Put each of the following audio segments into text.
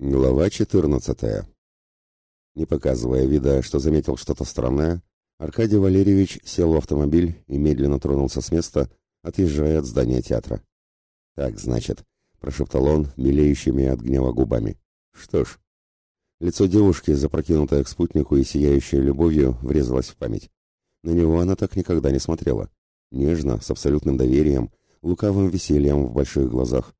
Глава 14. Не показывая вида, что заметил что-то странное, Аркадий Валерьевич сел в автомобиль и медленно тронулся с места, отъезжая от здания театра. «Так, значит», — прошептал он, мелеющими от гнева губами. «Что ж». Лицо девушки, запрокинутое к спутнику и сияющее любовью, врезалось в память. На него она так никогда не смотрела. Нежно, с абсолютным доверием, лукавым весельем в больших глазах.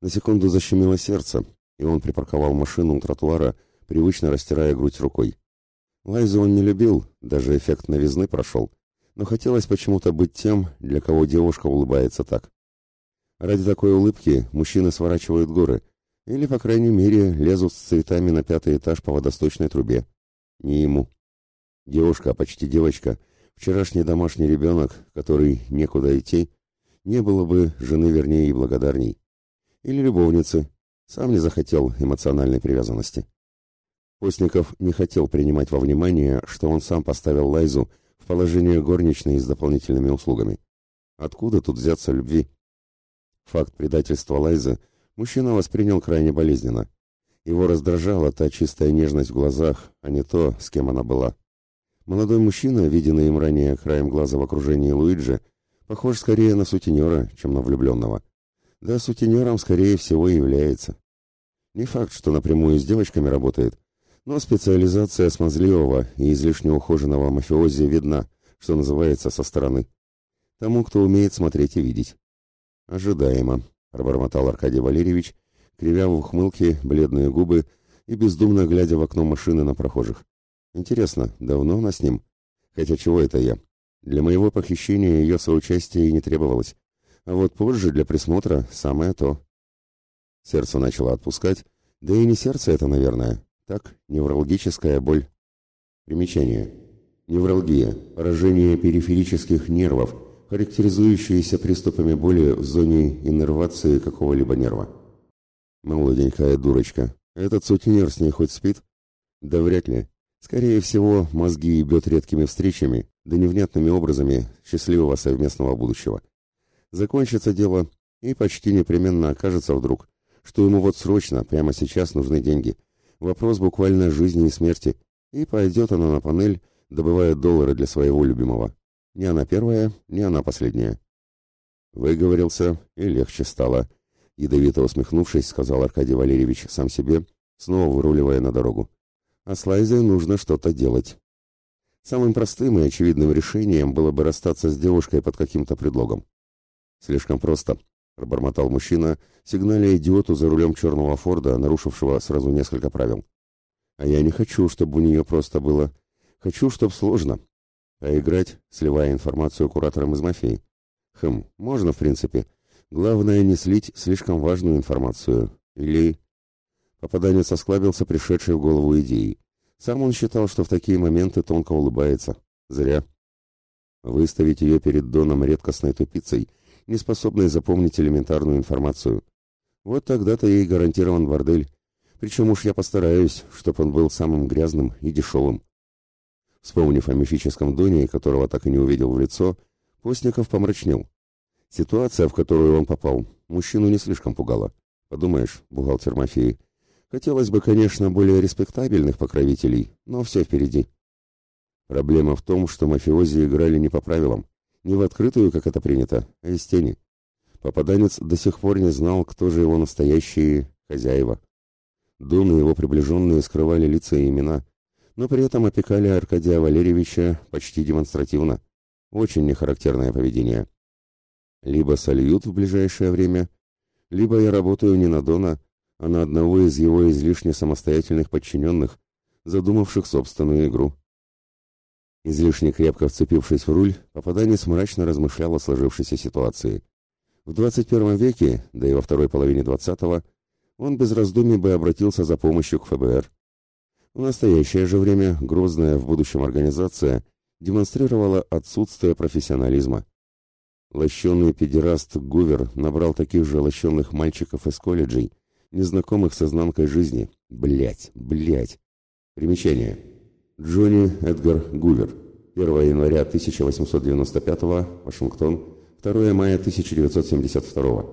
На секунду защемило сердце, и он припарковал машину у тротуара, привычно растирая грудь рукой. Лайзу он не любил, даже эффект новизны прошел, но хотелось почему-то быть тем, для кого девушка улыбается так. Ради такой улыбки мужчины сворачивают горы, или, по крайней мере, лезут с цветами на пятый этаж по водосточной трубе. Не ему. Девушка, почти девочка, вчерашний домашний ребенок, который некуда идти, не было бы жены вернее и благодарней. Или любовницы, сам не захотел эмоциональной привязанности. Постников не хотел принимать во внимание, что он сам поставил Лайзу в положение горничной с дополнительными услугами. Откуда тут взяться любви? Факт предательства Лайзы мужчина воспринял крайне болезненно. Его раздражала та чистая нежность в глазах, а не то, с кем она была. Молодой мужчина, виденный им ранее краем глаза в окружении Луиджи, похож скорее на сутенера, чем на влюбленного. Да, сутенером, скорее всего, и является. Не факт, что напрямую с девочками работает, но специализация смазливого и излишне ухоженного мафиози видна, что называется, со стороны. Тому, кто умеет смотреть и видеть. Ожидаемо, пробормотал Аркадий Валерьевич, кривя в ухмылке бледные губы и бездумно глядя в окно машины на прохожих. Интересно, давно она с ним? Хотя чего это я? Для моего похищения ее соучастия и не требовалось. А вот позже для присмотра самое то. Сердце начало отпускать, да и не сердце это, наверное. Так, невралгическая боль. Примечание. Невралгия – поражение периферических нервов, характеризующееся приступами боли в зоне иннервации какого-либо нерва. Молоденькая дурочка. Этот сутенер с ней хоть спит? Да вряд ли. Скорее всего, мозги ебет редкими встречами, да невнятными образами счастливого совместного будущего. Закончится дело, и почти непременно окажется вдруг, что ему вот срочно, прямо сейчас нужны деньги. Вопрос буквально жизни и смерти. И пойдет она на панель, добывая доллары для своего любимого. Не она первая, не она последняя. Выговорился, и легче стало. Ядовито усмехнувшись, сказал Аркадий Валерьевич сам себе, снова выруливая на дорогу. А с Лайзой нужно что-то делать. Самым простым и очевидным решением было бы расстаться с девушкой под каким-то предлогом. Слишком просто, пробормотал мужчина, сигналя идиоту за рулем черного Форда, нарушившего сразу несколько правил. А я не хочу, чтобы у нее просто было. Хочу, чтобы сложно. А играть, сливая информацию кураторам из мафии. Хм, можно, в принципе. Главное, не слить слишком важную информацию. Или... Попаданец осклабился пришедшей в голову идеей. Сам он считал, что в такие моменты тонко улыбается. Зря. Выставить ее перед Доном редкостной тупицей — не способной запомнить элементарную информацию. Вот тогда-то ей гарантирован бордель. Причем уж я постараюсь, чтобы он был самым грязным и дешевым. Вспомнив о мифическом Доне, которого так и не увидел в лицо, Постников помрачнел. Ситуация, в которую он попал, мужчину не слишком пугала. Подумаешь, бухгалтер мафии. Хотелось бы, конечно, более респектабельных покровителей, но все впереди. Проблема в том, что мафиози играли не по правилам. Не в открытую, как это принято, а из тени. Попаданец до сих пор не знал, кто же его настоящие хозяева. Дон и его приближенные скрывали лица и имена, но при этом опекали Аркадия Валерьевича почти демонстративно. Очень нехарактерное поведение. Либо сольют в ближайшее время, либо я работаю не на Дона, а на одного из его излишне самостоятельных подчиненных, задумавших собственную игру. Излишне крепко вцепившись в руль, попаданец мрачно размышлял о сложившейся ситуации. В 21 веке, да и во второй половине 20-го, он без раздумий бы обратился за помощью к ФБР. В настоящее же время грозная в будущем организация демонстрировала отсутствие профессионализма. Лощеный педераст Гувер набрал таких же лощенных мальчиков из колледжей, незнакомых с изнанкой жизни. Блять, блять. Примечание. Джонни Эдгар Гувер. 1 января 1895, Вашингтон. 2 мая 1972.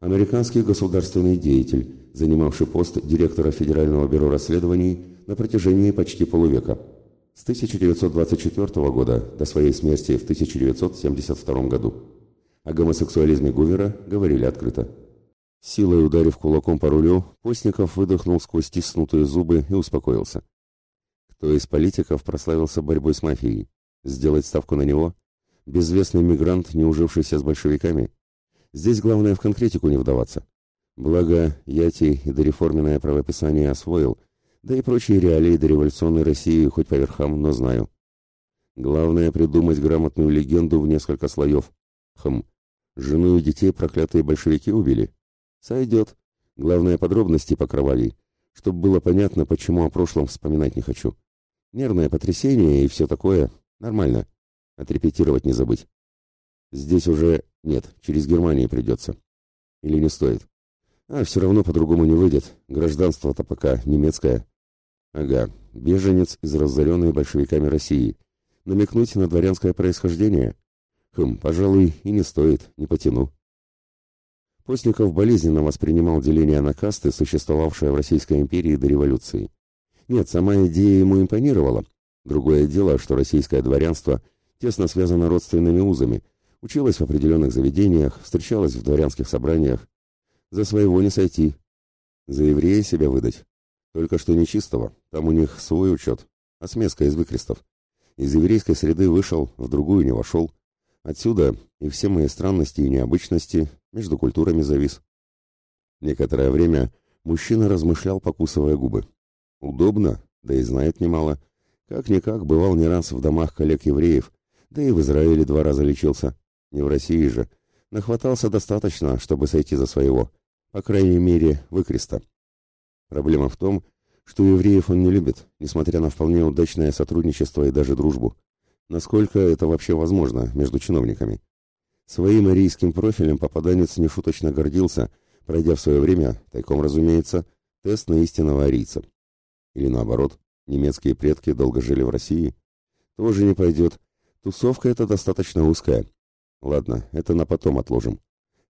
американский государственный деятель, занимавший пост директора Федерального бюро расследований на протяжении почти полувека. С 1924 года до своей смерти в 1972 году. О гомосексуализме Гувера говорили открыто. Силой ударив кулаком по рулю, Постников выдохнул сквозь стиснутые зубы и успокоился. Кто из политиков прославился борьбой с мафией? Сделать ставку на него? Безвестный мигрант, не ужившийся с большевиками? Здесь главное в конкретику не вдаваться. Благо, Яти и дореформенное правописание освоил, да и прочие реалии дореволюционной России хоть по верхам, но знаю. Главное придумать грамотную легенду в несколько слоев. Хм, жену и детей проклятые большевики убили? Сойдет. Главное, подробности по кровавей, чтобы было понятно, почему о прошлом вспоминать не хочу. Нервное потрясение и все такое. Нормально. Отрепетировать не забыть. Здесь уже нет, через Германию придется. Или не стоит? А все равно по-другому не выйдет. Гражданство-то пока немецкое. Ага, беженец из разоренной большевиками России. Намекнуть на дворянское происхождение? Хм, пожалуй, и не стоит, не потяну. Постников болезненно воспринимал деление на касты, существовавшее в Российской империи до революции. Нет, сама идея ему импонировала. Другое дело, что российское дворянство тесно связано родственными узами, училось в определенных заведениях, встречалось в дворянских собраниях. За своего не сойти. За еврея себя выдать. Только что нечистого, там у них свой учет, а смеска из выкрестов. Из еврейской среды вышел, в другую не вошел. Отсюда и все мои странности и необычности между культурами завис. Некоторое время мужчина размышлял, покусывая губы. Удобно, да и знает немало. Как-никак бывал не раз в домах коллег-евреев, да и в Израиле два раза лечился. Не в России же. Нахватался достаточно, чтобы сойти за своего. По крайней мере, выкреста. Проблема в том, что евреев он не любит, несмотря на вполне удачное сотрудничество и даже дружбу. Насколько это вообще возможно между чиновниками? Своим арийским профилем попаданец нешуточно гордился, пройдя в свое время, тайком разумеется, тест на истинного арийца. Или наоборот, немецкие предки долго жили в России. Тоже не пойдет. Тусовка эта достаточно узкая. Ладно, это на потом отложим.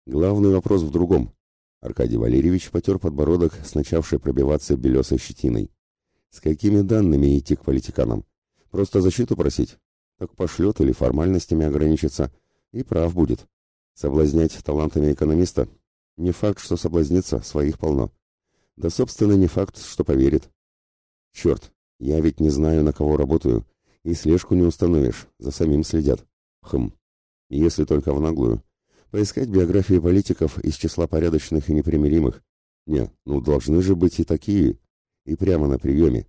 Главный вопрос в другом. Аркадий Валерьевич потер подбородок с начавшей пробиваться белесой щетиной. С какими данными идти к политиканам? Просто защиту просить? Так пошлет или формальностями ограничится? И прав будет. Соблазнять талантами экономиста? Не факт, что соблазнится, своих полно. Да, собственно, не факт, что поверит. Черт, я ведь не знаю, на кого работаю, и слежку не установишь, за самим следят. Хм, если только в наглую. Поискать биографии политиков из числа порядочных и непримиримых. Не, ну должны же быть и такие. И прямо на приеме.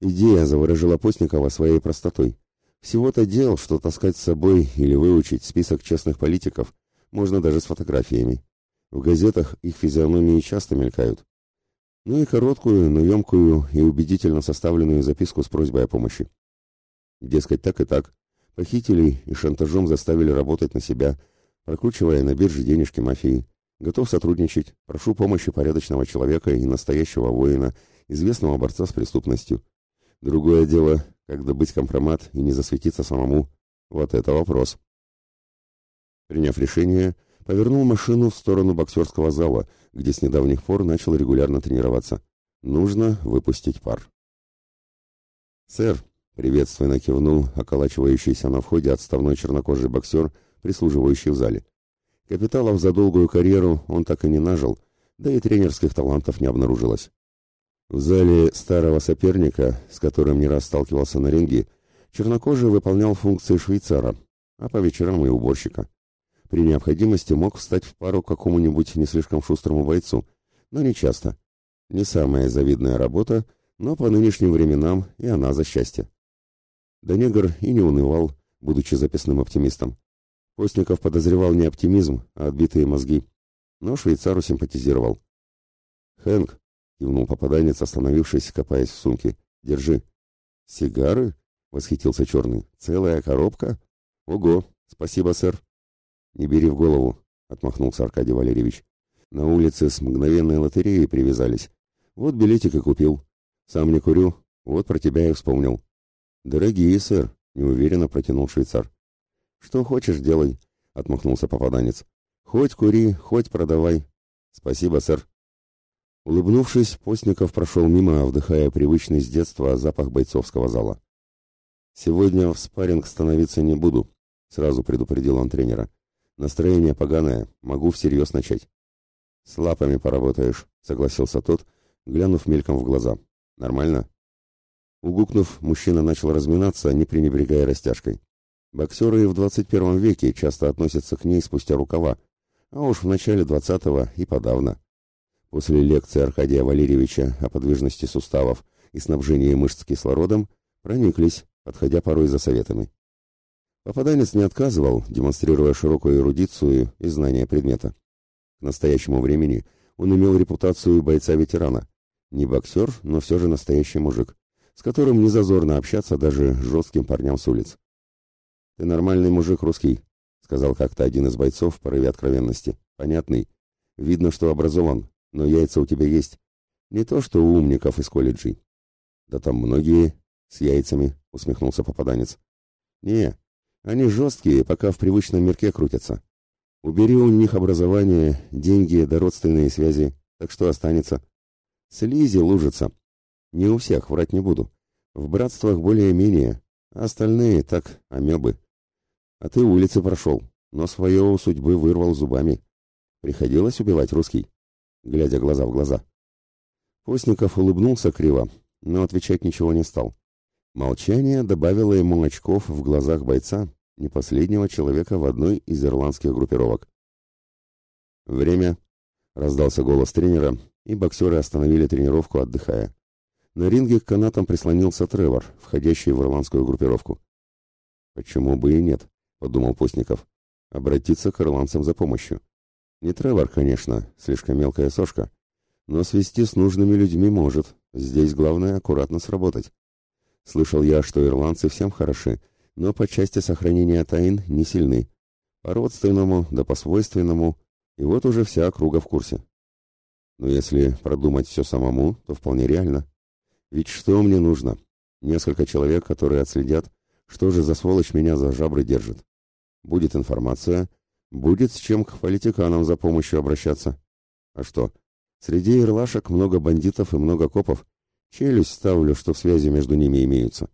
Идея заворожила Постникова своей простотой. Всего-то дел, что таскать с собой или выучить список честных политиков, можно даже с фотографиями. В газетах их физиономии часто мелькают. Ну и короткую, но емкую и убедительно составленную записку с просьбой о помощи. Дескать, так и так. Похитили и шантажом заставили работать на себя, прокручивая на бирже денежки мафии. Готов сотрудничать, прошу помощи порядочного человека и настоящего воина, известного борца с преступностью. Другое дело, как добыть компромат и не засветиться самому? Вот это вопрос. Приняв решение, повернул машину в сторону боксерского зала, где с недавних пор начал регулярно тренироваться. Нужно выпустить пар. «Сэр», — приветственно кивнул околачивающийся на входе отставной чернокожий боксер, прислуживающий в зале. Капиталов за долгую карьеру он так и не нажил, да и тренерских талантов не обнаружилось. В зале старого соперника, с которым не раз сталкивался на ринге, чернокожий выполнял функции швейцара, а по вечерам и уборщика. При необходимости мог встать в пару какому-нибудь не слишком шустрому бойцу, но не часто. Не самая завидная работа, но по нынешним временам и она за счастье. Да и не унывал, будучи записным оптимистом. Постников подозревал не оптимизм, а отбитые мозги. Но швейцару симпатизировал. «Хэнк, кивнул попаданец, остановившись, копаясь в сумке. Держи. Сигары? восхитился черный. Целая коробка? Ого, спасибо, сэр. Не бери в голову, отмахнулся Аркадий Валерьевич. На улице с мгновенной лотереей привязались. Вот билетик и купил. Сам не курю, вот про тебя и вспомнил. Дорогие, сэр, неуверенно протянул швейцар. Что хочешь, делай, отмахнулся попаданец. Хоть кури, хоть продавай. Спасибо, сэр. Улыбнувшись, Постников прошел мимо, вдыхая привычный с детства запах бойцовского зала. «Сегодня в спарринг становиться не буду», — сразу предупредил он тренера. «Настроение поганое, могу всерьез начать». «С лапами поработаешь», — согласился тот, глянув мельком в глаза. «Нормально?» Угукнув, мужчина начал разминаться, не пренебрегая растяжкой. Боксеры в 21 веке часто относятся к ней спустя рукава, а уж в начале 20-го и подавно. После лекции Аркадия Валерьевича о подвижности суставов и снабжении мышц кислородом прониклись, подходя порой за советами. Попаданец не отказывал, демонстрируя широкую эрудицию и знание предмета. К настоящему времени он имел репутацию бойца-ветерана. Не боксер, но все же настоящий мужик, с которым не зазорно общаться даже жестким парням с улиц. «Ты нормальный мужик русский», — сказал как-то один из бойцов в порыве откровенности. «Понятный. Видно, что образован, но яйца у тебя есть. Не то, что у умников из колледжей». «Да там многие с яйцами», — усмехнулся попаданец. «Не, они жесткие, пока в привычном мирке крутятся. Убери у них образование, деньги да родственные связи, так что останется. Слизи лужится. Не у всех, врать не буду. В братствах более-менее, а остальные так, амебы. А ты улицы прошел, но свое у судьбы вырвал зубами. Приходилось убивать русский, глядя глаза в глаза. Постников улыбнулся криво, но отвечать ничего не стал. Молчание добавило ему очков в глазах бойца, не последнего человека в одной из ирландских группировок. «Время!» — раздался голос тренера, и боксеры остановили тренировку, отдыхая. На ринге к канатам прислонился Тревор, входящий в ирландскую группировку. «Почему бы и нет?» — подумал Постников. «Обратиться к ирландцам за помощью. Не Тревор, конечно, слишком мелкая сошка, но свести с нужными людьми может. Здесь главное аккуратно сработать. Слышал я, что ирландцы всем хороши, но по части сохранения тайн не сильны. По-родственному, да по-свойственному, и вот уже вся округа в курсе. Но если продумать все самому, то вполне реально. Ведь что мне нужно? Несколько человек, которые отследят, что же за сволочь меня за жабры держит. Будет информация, будет с чем к политиканам за помощью обращаться. А что? Среди ирлашек много бандитов и много копов. Челюсть ставлю, что связи между ними имеются.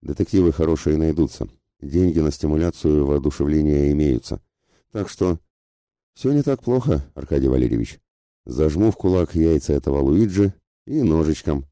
Детективы хорошие найдутся. Деньги на стимуляцию и воодушевление имеются. Так что... Все не так плохо, Аркадий Валерьевич. Зажму в кулак яйца этого Луиджи и ножичком.